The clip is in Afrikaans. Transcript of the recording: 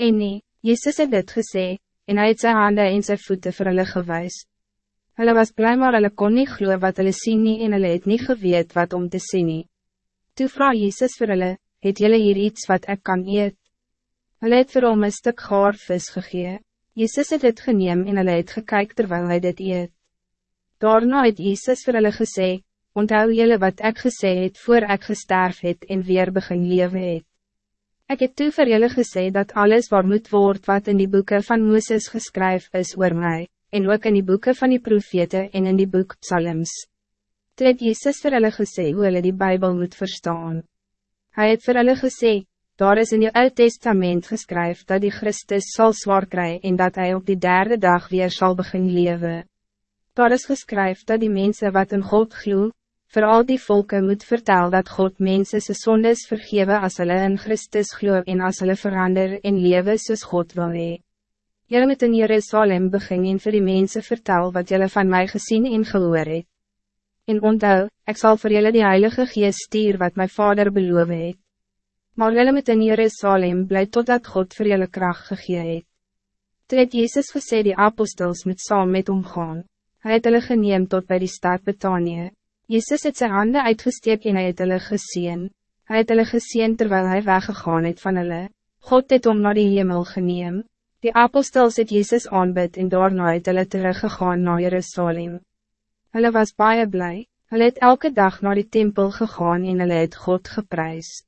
En nie, Jezus het dit gesê, en hy het sy hande en sy voete vir hulle gewys. Hulle was blij maar hulle kon nie glo wat hulle sien nie en hulle het nie geweet wat om te sien nie. Toe vraag Jezus vir hulle, het julle hier iets wat ik kan eet? Hulle het vir hom een stuk gaar vis gegee. Jezus het het geneem en hulle het gekyk terwijl hy dit eet. Daarna het Jezus vir hulle gesê, onthou julle wat ik gesê het voor ik gesterf het en weer begin lewe het. Ik heb toe vir julle gesê dat alles waar moet word wat in die boeken van Mooses geskryf is oor mij, en ook in die boeken van die profete en in die boek Psalms. Toe het Jezus vir hulle gesê hoe hulle die Bijbel moet verstaan. Hij het vir hulle gesê, daar is in die Oud Testament geskryf dat die Christus zal zwaar kry en dat hij op die derde dag weer zal begin leven. Daar is geskryf dat die mensen wat in God glo, voor al die volken moet vertellen dat God mensen se sondes vergewe as hulle in Christus glo en as hulle verander en lewe soos God wil hee. Jylle moet in Jerusalem begin en vir die mense vertel wat jylle van mij gezien en gehoor het. En onthou, ek sal vir jylle die Heilige Geest stuur wat mijn vader beloof het. Maar jylle moet in Jerusalem bly totdat God vir jylle kracht gegee het. Toe het Jezus gesê die apostels moet saam met omgaan. Hij het hulle geneem tot bij die stad Betanië. Jezus het zijn handen uitgesteek en hy het hulle geseen. Hy het hulle geseen terwijl hij weggegaan het van hulle. God het om naar die hemel geneem. Die apostels het Jezus aanbid en daarna het hulle teruggegaan naar Jerusalem. Hulle was baie blij, hulle het elke dag naar die tempel gegaan en hulle het God geprijsd.